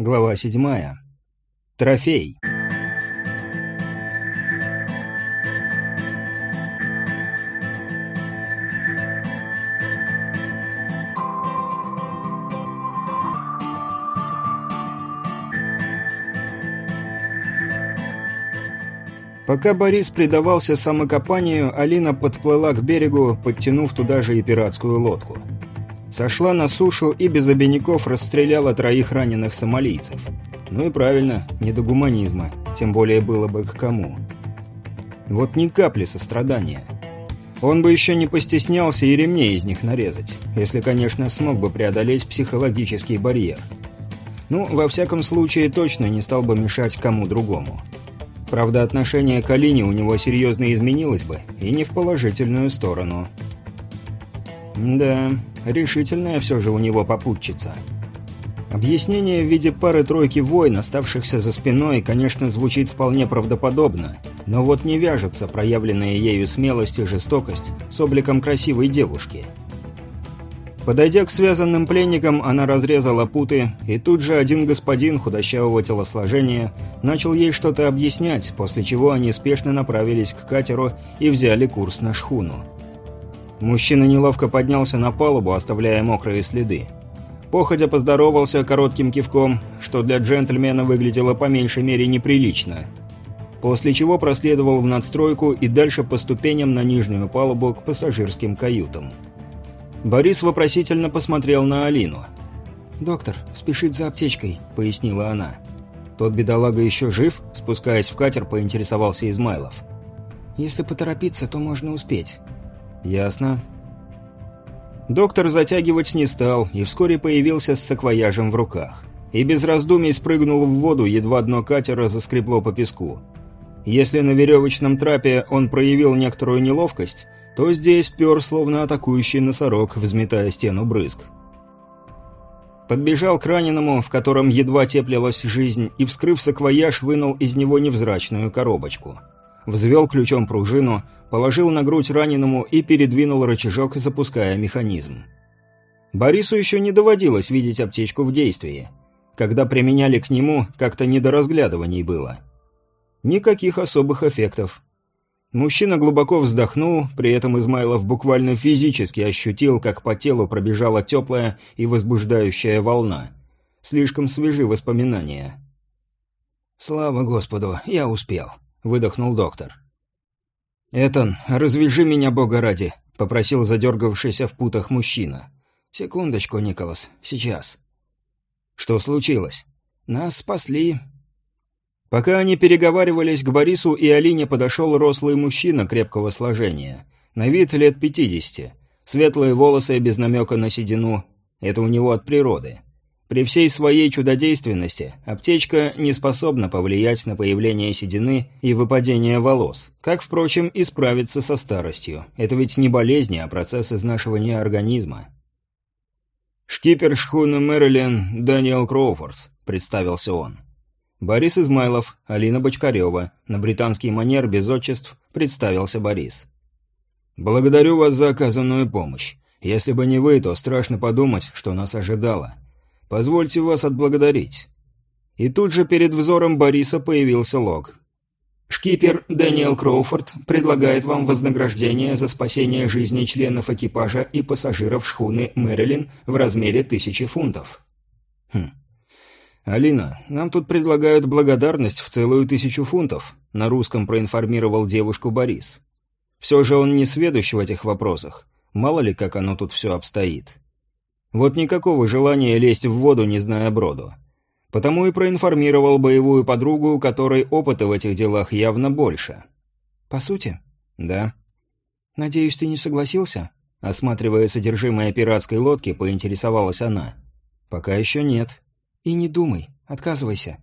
Глава седьмая. Трофей. Пока Борис предавался самокопанию, Алина подплыла к берегу, подтянув туда же и пиратскую лодку. Сошла на сушу и без обиняков расстреляла троих раненых сомалийцев. Ну и правильно, не до гуманизма, тем более было бы к кому. Вот ни капли сострадания. Он бы еще не постеснялся и ремней из них нарезать, если, конечно, смог бы преодолеть психологический барьер. Ну, во всяком случае, точно не стал бы мешать кому другому. Правда, отношение к Алине у него серьезно изменилось бы, и не в положительную сторону. Да, решительная все же у него попутчица. Объяснение в виде пары-тройки войн, оставшихся за спиной, конечно, звучит вполне правдоподобно, но вот не вяжется проявленная ею смелость и жестокость с обликом красивой девушки. Подойдя к связанным пленникам, она разрезала путы, и тут же один господин худощавого телосложения начал ей что-то объяснять, после чего они спешно направились к катеру и взяли курс на шхуну. Мужчина неловко поднялся на палубу, оставляя мокрые следы. Походя поздоровался коротким кивком, что для джентльмена выглядело по меньшей мере неприлично. После чего проследовал в надстройку и дальше по ступеням на нижнюю палубу к пассажирским каютам. Борис вопросительно посмотрел на Алину. «Доктор, спешит за аптечкой», — пояснила она. «Тот бедолага еще жив?» — спускаясь в катер, поинтересовался Измайлов. «Если поторопиться, то можно успеть». «Ясно». Доктор затягивать не стал и вскоре появился с саквояжем в руках. И без раздумий спрыгнул в воду, едва дно катера заскребло по песку. Если на веревочном трапе он проявил некоторую неловкость, то здесь пер, словно атакующий носорог, взметая стену брызг. Подбежал к раненому, в котором едва теплилась жизнь, и, вскрыв саквояж, вынул из него невзрачную коробочку. Взвел ключом пружину, положил на грудь раненому и передвинул рычажок, запуская механизм. Борису еще не доводилось видеть аптечку в действии. Когда применяли к нему, как-то не до разглядываний было. Никаких особых эффектов. Мужчина глубоко вздохнул, при этом Измайлов буквально физически ощутил, как по телу пробежала теплая и возбуждающая волна. Слишком свежи воспоминания. «Слава Господу, я успел», — выдохнул доктор. «Этон, развяжи меня, бога ради», — попросил задергавшийся в путах мужчина. «Секундочку, Николас, сейчас». «Что случилось?» «Нас спасли». Пока они переговаривались, к Борису и Алине подошел рослый мужчина крепкого сложения. На вид лет пятидесяти. Светлые волосы без намека на седину. Это у него от природы. При всей своей чудодейственности аптечка не способна повлиять на появление седины и выпадение волос, как, впрочем, и справиться со старостью. Это ведь не болезни, а процесс изнашивания организма. «Шкипер шхуны Мэрилин Даниэл Кроуфорд», — представился он. «Борис Измайлов, Алина Бочкарева, на британский манер без отчеств представился Борис. «Благодарю вас за оказанную помощь. Если бы не вы, то страшно подумать, что нас ожидало. Позвольте вас отблагодарить». И тут же перед взором Бориса появился лог. «Шкипер Дэниел Кроуфорд предлагает вам вознаграждение за спасение жизни членов экипажа и пассажиров шхуны «Мэрилин» в размере тысячи фунтов». «Хм. Алина, нам тут предлагают благодарность в целую тысячу фунтов», на русском проинформировал девушку Борис. «Все же он не сведущ в этих вопросах. Мало ли, как оно тут все обстоит». Вот никакого желания лезть в воду, не зная броду. Потому и проинформировал боевую подругу, у которой опыта в этих делах явно больше. «По сути?» «Да». «Надеюсь, ты не согласился?» Осматривая содержимое пиратской лодки, поинтересовалась она. «Пока еще нет». «И не думай, отказывайся.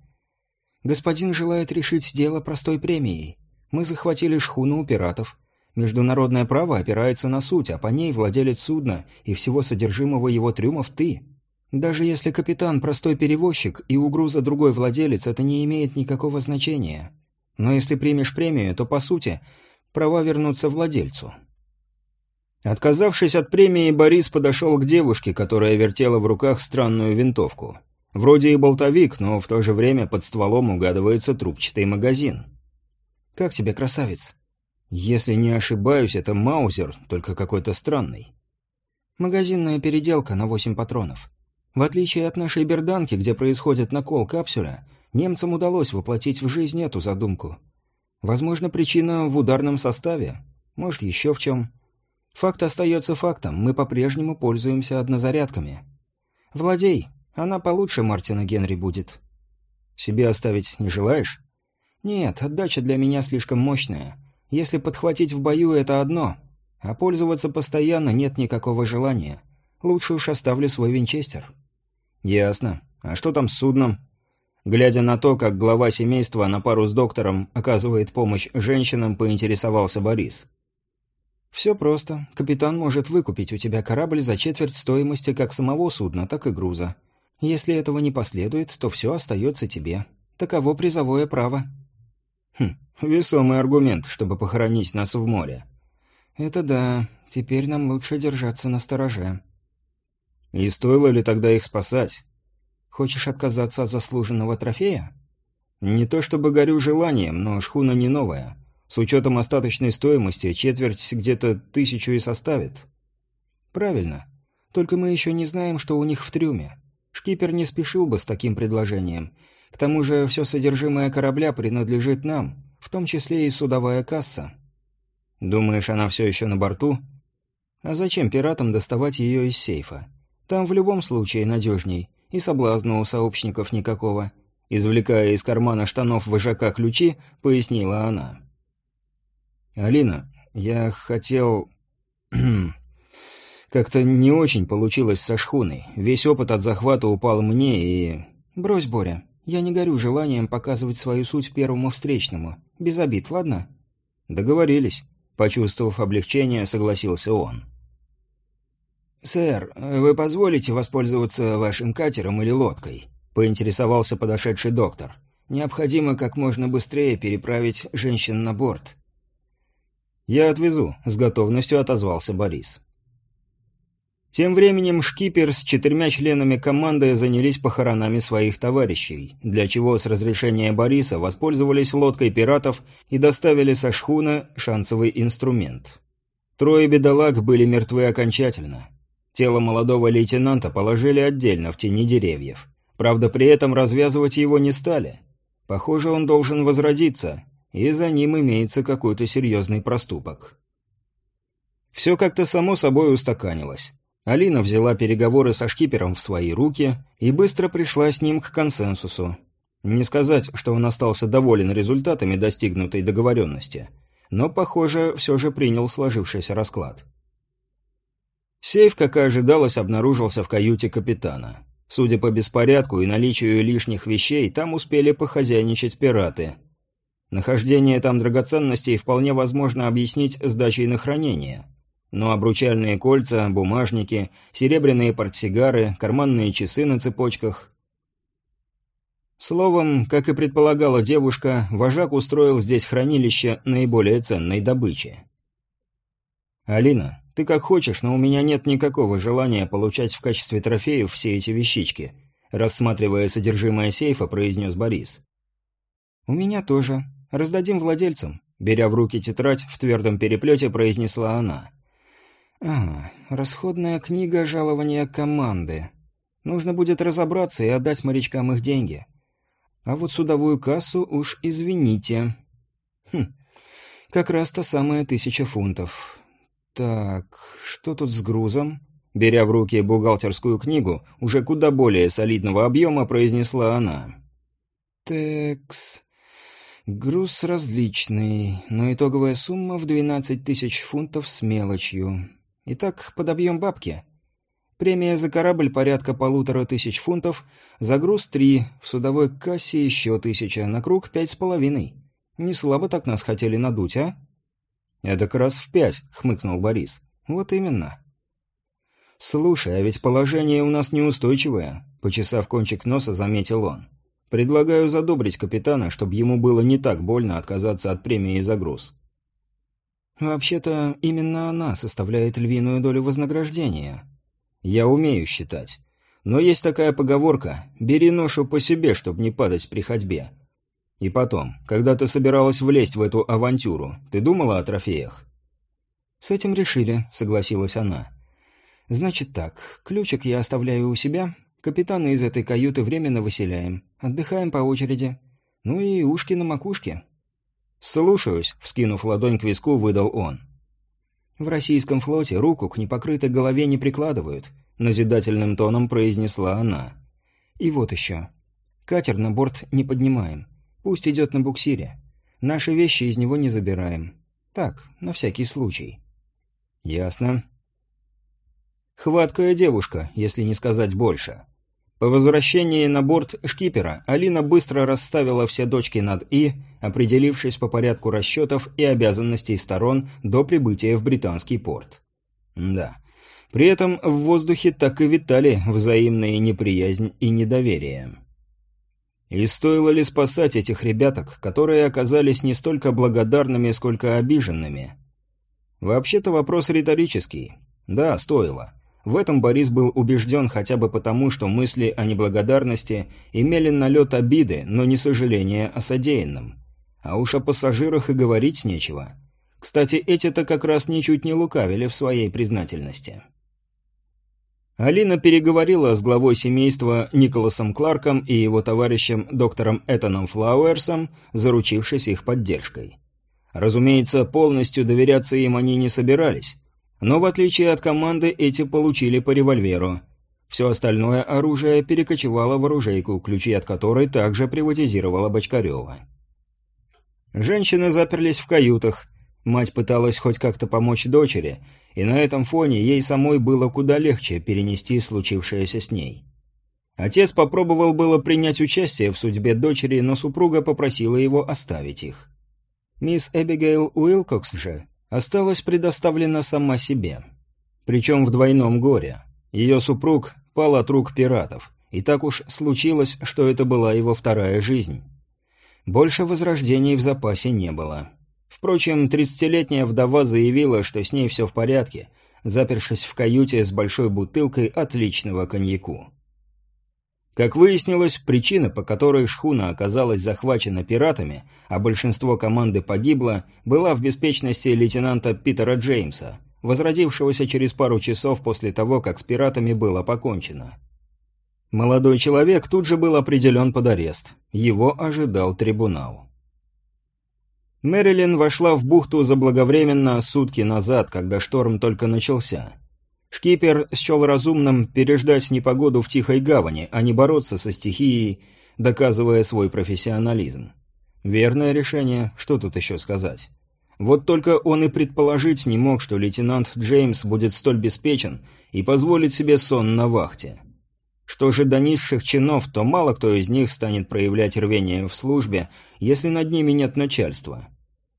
Господин желает решить дело простой премией. Мы захватили шхуну у пиратов. Международное право опирается на суть, а по ней владелец судна и всего содержимого его трюмов ты. Даже если капитан простой перевозчик и у груза другой владелец, это не имеет никакого значения. Но если примешь премию, то по сути права вернутся владельцу. Отказавшись от премии, Борис подошел к девушке, которая вертела в руках странную винтовку. Вроде и болтовик, но в то же время под стволом угадывается трубчатый магазин. «Как тебе, красавец?» «Если не ошибаюсь, это Маузер, только какой-то странный». «Магазинная переделка на восемь патронов. В отличие от нашей берданки, где происходит накол капсуля, немцам удалось воплотить в жизнь эту задумку. Возможно, причина в ударном составе, может, еще в чем. Факт остается фактом, мы по-прежнему пользуемся однозарядками. Владей, она получше Мартина Генри будет. Себе оставить не желаешь? Нет, отдача для меня слишком мощная. Если подхватить в бою, это одно, а пользоваться постоянно нет никакого желания. Лучше уж оставлю свой винчестер. Ясно. А что там с судном? Глядя на то, как глава семейства на пару с доктором оказывает помощь женщинам, поинтересовался Борис. «Все просто. Капитан может выкупить у тебя корабль за четверть стоимости как самого судна, так и груза. Если этого не последует, то все остается тебе. Таково призовое право». «Хм, весомый аргумент, чтобы похоронить нас в море». «Это да. Теперь нам лучше держаться на стороже». «И стоило ли тогда их спасать?» Хочешь отказаться от заслуженного трофея? Не то чтобы горю желанием, но шхуна не новая. С учетом остаточной стоимости, четверть где-то тысячу и составит. Правильно. Только мы еще не знаем, что у них в трюме. Шкипер не спешил бы с таким предложением. К тому же все содержимое корабля принадлежит нам, в том числе и судовая касса. Думаешь, она все еще на борту? А зачем пиратам доставать ее из сейфа? Там в любом случае надежней и соблазна у сообщников никакого. Извлекая из кармана штанов вожака ключи, пояснила она. «Алина, я хотел... Как-то не очень получилось со шхуной. Весь опыт от захвата упал мне и... Брось, Боря. Я не горю желанием показывать свою суть первому встречному. Без обид, ладно? Договорились. Почувствовав облегчение, согласился он. «Сэр, вы позволите воспользоваться вашим катером или лодкой?» — поинтересовался подошедший доктор. «Необходимо как можно быстрее переправить женщин на борт». «Я отвезу», — с готовностью отозвался Борис. Тем временем шкипер с четырьмя членами команды занялись похоронами своих товарищей, для чего с разрешения Бориса воспользовались лодкой пиратов и доставили со шхуна шансовый инструмент. Трое бедолаг были мертвы окончательно. Тело молодого лейтенанта положили отдельно в тени деревьев. Правда, при этом развязывать его не стали. Похоже, он должен возродиться, и за ним имеется какой-то серьезный проступок. Все как-то само собой устаканилось. Алина взяла переговоры со шкипером в свои руки и быстро пришла с ним к консенсусу. Не сказать, что он остался доволен результатами достигнутой договоренности, но, похоже, все же принял сложившийся расклад. Сейф, как и ожидалось, обнаружился в каюте капитана. Судя по беспорядку и наличию лишних вещей, там успели похозяйничать пираты. Нахождение там драгоценностей вполне возможно объяснить сдачей на хранение. Но обручальные кольца, бумажники, серебряные портсигары, карманные часы на цепочках... Словом, как и предполагала девушка, вожак устроил здесь хранилище наиболее ценной добычи. «Алина, ты как хочешь, но у меня нет никакого желания получать в качестве трофеев все эти вещички», рассматривая содержимое сейфа, произнес Борис. «У меня тоже. Раздадим владельцам», беря в руки тетрадь, в твердом переплете произнесла она. «А, расходная книга жалования команды. Нужно будет разобраться и отдать морячкам их деньги. А вот судовую кассу уж извините. Хм, как раз та самая тысяча фунтов. «Так, что тут с грузом?» Беря в руки бухгалтерскую книгу, уже куда более солидного объема, произнесла она. «Текс. Груз различный, но итоговая сумма в 12 тысяч фунтов с мелочью. Итак, под объем бабки. Премия за корабль порядка полутора тысяч фунтов, за груз три, в судовой кассе еще тысяча, на круг пять с половиной. Не слабо так нас хотели надуть, а?» «Это как раз в пять», — хмыкнул Борис. «Вот именно». «Слушай, а ведь положение у нас неустойчивое», — почесав кончик носа, заметил он. «Предлагаю задобрить капитана, чтобы ему было не так больно отказаться от премии за груз». «Вообще-то, именно она составляет львиную долю вознаграждения». «Я умею считать. Но есть такая поговорка «бери ношу по себе, чтобы не падать при ходьбе». И потом, когда ты собиралась влезть в эту авантюру, ты думала о трофеях? «С этим решили», — согласилась она. «Значит так, ключик я оставляю у себя, капитана из этой каюты временно выселяем, отдыхаем по очереди. Ну и ушки на макушке». «Слушаюсь», — вскинув ладонь к виску, выдал он. «В российском флоте руку к непокрытой голове не прикладывают», — назидательным тоном произнесла она. «И вот еще. Катер на борт не поднимаем. Пусть идет на буксире. Наши вещи из него не забираем. Так, на всякий случай». «Ясно». Хваткая девушка, если не сказать больше. По возвращении на борт шкипера Алина быстро расставила все дочки над «и», определившись по порядку расчетов и обязанностей сторон до прибытия в британский порт. Да. При этом в воздухе так и витали взаимная неприязнь и недоверие. И стоило ли спасать этих ребяток, которые оказались не столько благодарными, сколько обиженными? Вообще-то вопрос риторический. Да, стоило. В этом Борис был убежден хотя бы потому, что мысли о неблагодарности имели налет обиды, но не сожаления о содеянном. А уж о пассажирах и говорить нечего. Кстати, эти-то как раз ничуть не лукавили в своей признательности. Алина переговорила с главой семейства Николасом Кларком и его товарищем доктором Этаном Флауэрсом, заручившись их поддержкой. Разумеется, полностью доверяться им они не собирались, но в отличие от команды, эти получили по револьверу. Все остальное оружие перекочевало в оружейку, ключи от которой также приватизировала Бочкарева. Женщины заперлись в каютах. Мать пыталась хоть как-то помочь дочери, и на этом фоне ей самой было куда легче перенести случившееся с ней. Отец попробовал было принять участие в судьбе дочери, но супруга попросила его оставить их. Мисс Эбигейл Уилкокс же осталась предоставлена сама себе. Причем в двойном горе. Ее супруг пал от рук пиратов, и так уж случилось, что это была его вторая жизнь. Больше возрождений в запасе не было. Впрочем, тридцатилетняя вдова заявила, что с ней все в порядке, запершись в каюте с большой бутылкой отличного коньяку. Как выяснилось, причина, по которой шхуна оказалась захвачена пиратами, а большинство команды погибло, была в беспечности лейтенанта Питера Джеймса, возродившегося через пару часов после того, как с пиратами было покончено. Молодой человек тут же был определен под арест. Его ожидал трибунал. Мэрилин вошла в бухту заблаговременно сутки назад, когда шторм только начался. Шкипер счел разумным переждать непогоду в тихой гавани, а не бороться со стихией, доказывая свой профессионализм. Верное решение, что тут еще сказать. Вот только он и предположить не мог, что лейтенант Джеймс будет столь беспечен и позволит себе сон на вахте. Что же до низших чинов, то мало кто из них станет проявлять рвение в службе, если над ними нет начальства.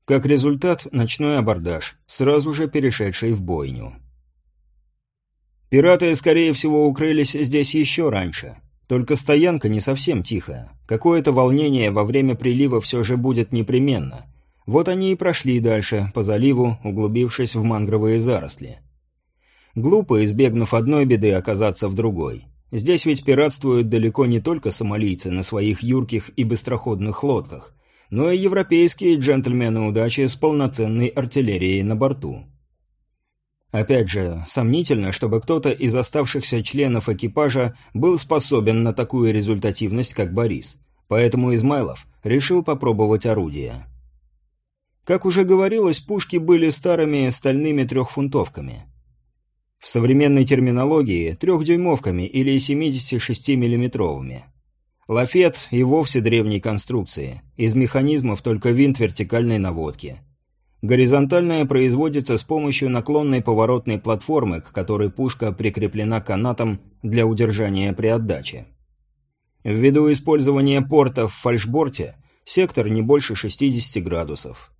Как результат, ночной абордаж, сразу же перешедший в бойню. Пираты, скорее всего, укрылись здесь еще раньше. Только стоянка не совсем тихая. Какое-то волнение во время прилива все же будет непременно. Вот они и прошли дальше, по заливу, углубившись в мангровые заросли. Глупо, избегнув одной беды, оказаться в другой. Здесь ведь пиратствуют далеко не только сомалийцы на своих юрких и быстроходных лодках, но и европейские джентльмены удачи с полноценной артиллерией на борту. Опять же, сомнительно, чтобы кто-то из оставшихся членов экипажа был способен на такую результативность, как Борис. Поэтому Измайлов решил попробовать орудие. Как уже говорилось, пушки были старыми стальными трехфунтовками. В современной терминологии – трехдюймовками или 76-миллиметровыми. Лафет и вовсе древней конструкции. Из механизмов только винт вертикальной наводки. Горизонтальная производится с помощью наклонной поворотной платформы, к которой пушка прикреплена канатом для удержания при отдаче. Ввиду использования порта в фальшборте, сектор не больше 60 градусов.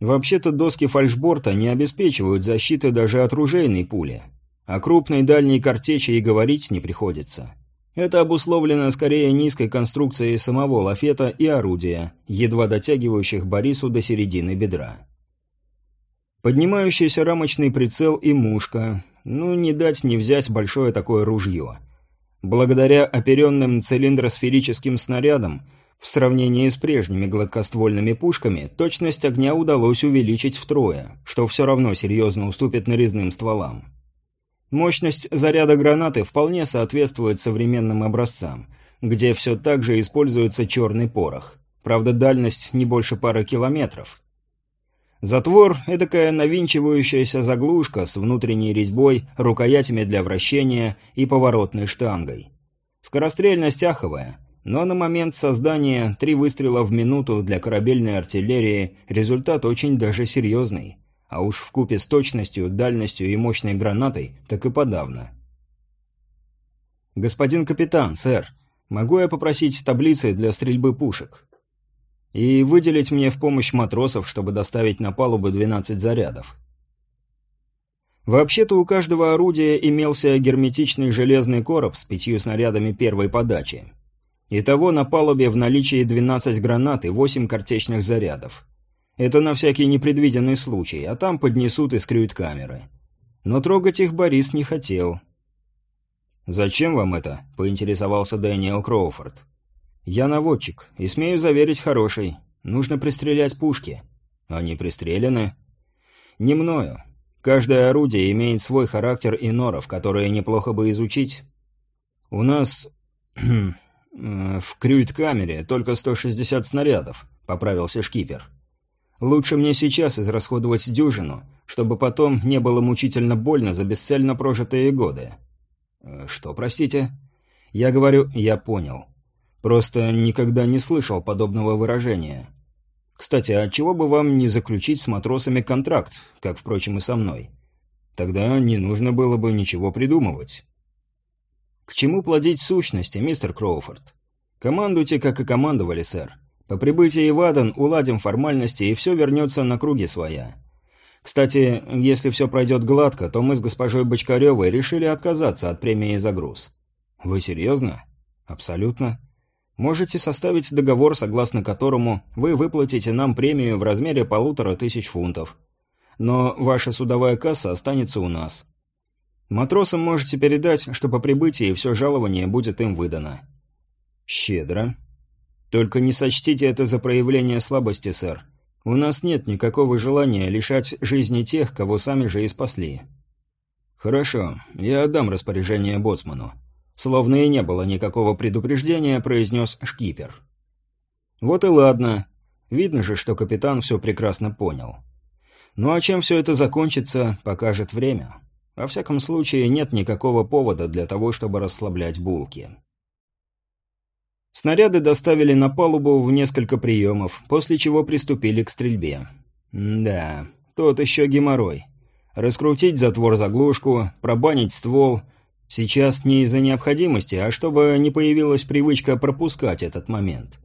Вообще-то доски фальшборта не обеспечивают защиты даже от ружейной пули, а крупной дальней картечи и говорить не приходится. Это обусловлено скорее низкой конструкцией самого лафета и орудия, едва дотягивающих Борису до середины бедра. Поднимающийся рамочный прицел и мушка. Ну, не дать не взять большое такое ружье. Благодаря оперенным цилиндросферическим снарядам, в сравнении с прежними гладкоствольными пушками, точность огня удалось увеличить втрое, что все равно серьезно уступит нарезным стволам. Мощность заряда гранаты вполне соответствует современным образцам, где все так же используется черный порох. Правда, дальность не больше пары километров. Затвор – эдакая навинчивающаяся заглушка с внутренней резьбой, рукоятями для вращения и поворотной штангой. Скорострельность аховая, но на момент создания три выстрела в минуту для корабельной артиллерии – результат очень даже серьезный. А уж в купе с точностью, дальностью и мощной гранатой, так и подавно. «Господин капитан, сэр, могу я попросить таблицы для стрельбы пушек?» И выделить мне в помощь матросов, чтобы доставить на палубу 12 зарядов. Вообще-то у каждого орудия имелся герметичный железный короб с пятью снарядами первой подачи. Итого на палубе в наличии 12 гранат и 8 картечных зарядов. Это на всякий непредвиденный случай, а там поднесут и скрют камеры. Но трогать их Борис не хотел. «Зачем вам это?» – поинтересовался Дэниел Кроуфорд. «Я наводчик, и смею заверить хороший. Нужно пристрелять пушки. Они пристреляны?» «Не мною. Каждое орудие имеет свой характер и норов, которые неплохо бы изучить. У нас в крюйт-камере только 160 снарядов», — поправился шкипер. «Лучше мне сейчас израсходовать дюжину, чтобы потом не было мучительно больно за бесцельно прожитые годы». «Э, «Что, простите?» «Я говорю, я понял. Просто никогда не слышал подобного выражения. Кстати, а чего бы вам не заключить с матросами контракт, как, впрочем, и со мной? Тогда не нужно было бы ничего придумывать. К чему плодить сущности, мистер Кроуфорд? Командуйте, как и командовали, сэр. По прибытии в Аден уладим формальности, и все вернется на круги своя. Кстати, если все пройдет гладко, то мы с госпожой Бочкаревой решили отказаться от премии за груз. Вы серьезно? Абсолютно. Можете составить договор, согласно которому вы выплатите нам премию в размере полутора тысяч фунтов. Но ваша судовая касса останется у нас. Матросам можете передать, что по прибытии все жалование будет им выдано. Щедро. Только не сочтите это за проявление слабости, сэр. У нас нет никакого желания лишать жизни тех, кого сами же и спасли. Хорошо, я отдам распоряжение боцману. Словно и не было никакого предупреждения, произнес шкипер. Вот и ладно. Видно же, что капитан все прекрасно понял. Ну а чем все это закончится, покажет время. Во всяком случае, нет никакого повода для того, чтобы расслаблять булки. Снаряды доставили на палубу в несколько приемов, после чего приступили к стрельбе. Да, тот еще геморрой. Раскрутить затвор-заглушку, пробанить ствол, Сейчас не из-за необходимости, а чтобы не появилась привычка пропускать этот момент.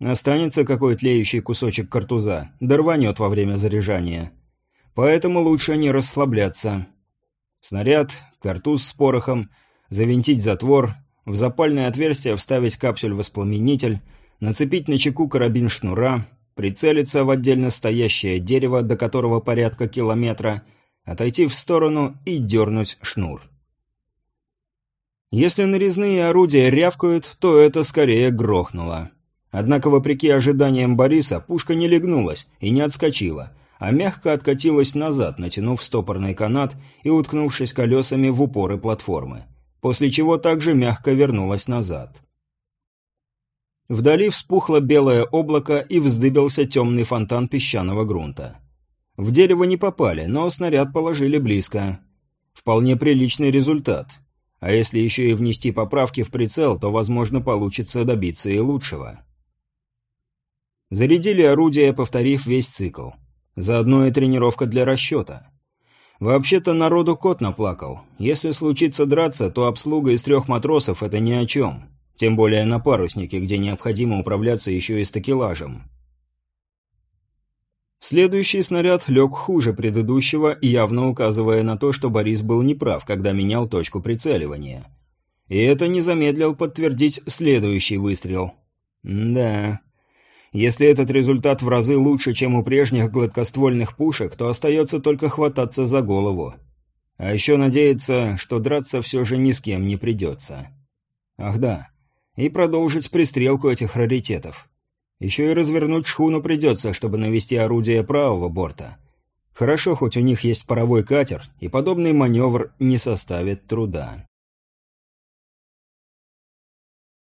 Останется какой тлеющий кусочек картуза, да рванет во время заряжания. Поэтому лучше не расслабляться. Снаряд, картуз с порохом, завинтить затвор, в запальное отверстие вставить капсюль-воспламенитель, нацепить на чеку карабин шнура, прицелиться в отдельно стоящее дерево, до которого порядка километра, отойти в сторону и дернуть шнур. Если нарезные орудия рявкают, то это скорее грохнуло. Однако, вопреки ожиданиям Бориса, пушка не легнулась и не отскочила, а мягко откатилась назад, натянув стопорный канат и уткнувшись колесами в упоры платформы, после чего также мягко вернулась назад. Вдали вспухло белое облако и вздыбился темный фонтан песчаного грунта. В дерево не попали, но снаряд положили близко. Вполне приличный результат – а если еще и внести поправки в прицел, то, возможно, получится добиться и лучшего. Зарядили орудие, повторив весь цикл. Заодно и тренировка для расчета. Вообще-то народу кот наплакал. Если случится драться, то обслуга из трех матросов – это ни о чем. Тем более на паруснике, где необходимо управляться еще и с такелажем. Следующий снаряд лег хуже предыдущего, явно указывая на то, что Борис был неправ, когда менял точку прицеливания. И это не замедлил подтвердить следующий выстрел. да. Если этот результат в разы лучше, чем у прежних гладкоствольных пушек, то остается только хвататься за голову. А еще надеяться, что драться все же ни с кем не придется. Ах да, и продолжить пристрелку этих раритетов. Еще и развернуть шхуну придется, чтобы навести орудие правого борта. Хорошо, хоть у них есть паровой катер, и подобный маневр не составит труда.